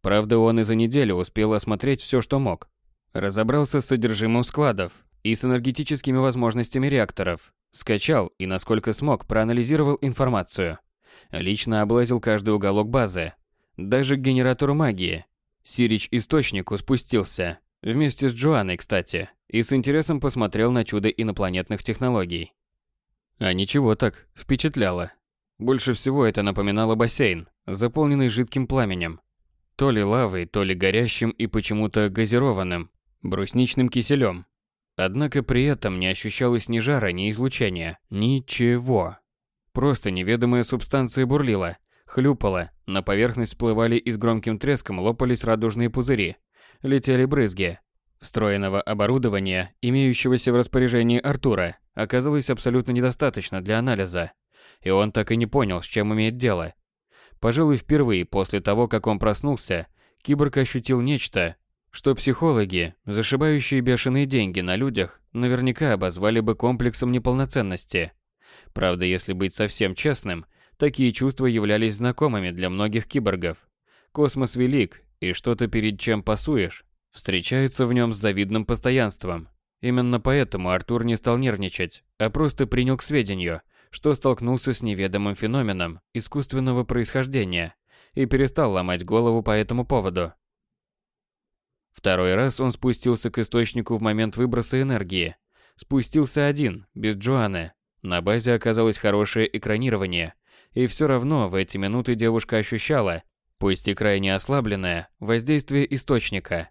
[SPEAKER 1] Правда, он и за неделю успел осмотреть все, что мог. Разобрался с содержимым складов и с энергетическими возможностями реакторов, скачал и, насколько смог, проанализировал информацию. Лично облазил каждый уголок базы. Даже к генератору магии. Сирич-источнику спустился. Вместе с Джоанной, кстати. И с интересом посмотрел на чудо инопланетных технологий. А ничего так, впечатляло. Больше всего это напоминало бассейн, заполненный жидким пламенем. То ли лавой, то ли горящим и почему-то газированным, брусничным киселем. Однако при этом не ощущалось ни жара, ни излучения, ничего. Просто неведомая субстанция бурлила, хлюпала, на поверхность всплывали и с громким треском лопались радужные пузыри, летели брызги. Встроенного оборудования, имеющегося в распоряжении Артура, оказалось абсолютно недостаточно для анализа, и он так и не понял, с чем имеет дело. Пожалуй, впервые после того, как он проснулся, киборг ощутил нечто, что психологи, зашибающие бешеные деньги на людях, наверняка обозвали бы комплексом неполноценности. Правда, если быть совсем честным, такие чувства являлись знакомыми для многих киборгов. Космос велик, и что-то перед чем пасуешь, встречается в нем с завидным постоянством. Именно поэтому Артур не стал нервничать, а просто принял к сведению, что столкнулся с неведомым феноменом искусственного происхождения и перестал ломать голову по этому поводу. Второй раз он спустился к источнику в момент выброса энергии. Спустился один, без Джоаны. На базе оказалось хорошее экранирование, и все равно в эти минуты девушка ощущала, пусть и крайне ослабленное, воздействие источника.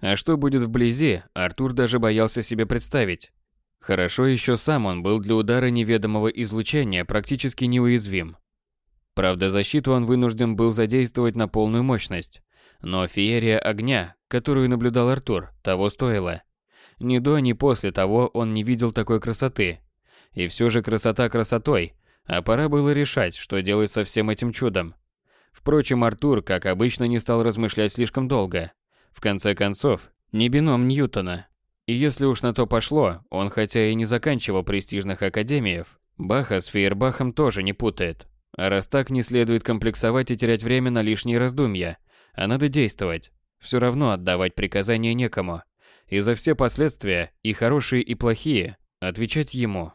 [SPEAKER 1] А что будет вблизи, Артур даже боялся себе представить. Хорошо еще сам он был для удара неведомого излучения практически неуязвим. Правда, защиту он вынужден был задействовать на полную мощность. Но феерия огня, которую наблюдал Артур, того стоила. Ни до, ни после того он не видел такой красоты. И все же красота красотой, а пора было решать, что делать со всем этим чудом. Впрочем, Артур, как обычно, не стал размышлять слишком долго. В конце концов, не бином Ньютона. И если уж на то пошло, он хотя и не заканчивал престижных академиев, Баха с Фейербахом тоже не путает. А раз так, не следует комплексовать и терять время на лишние раздумья, а надо действовать. Все равно отдавать приказания некому. И за все последствия, и хорошие, и плохие, отвечать ему.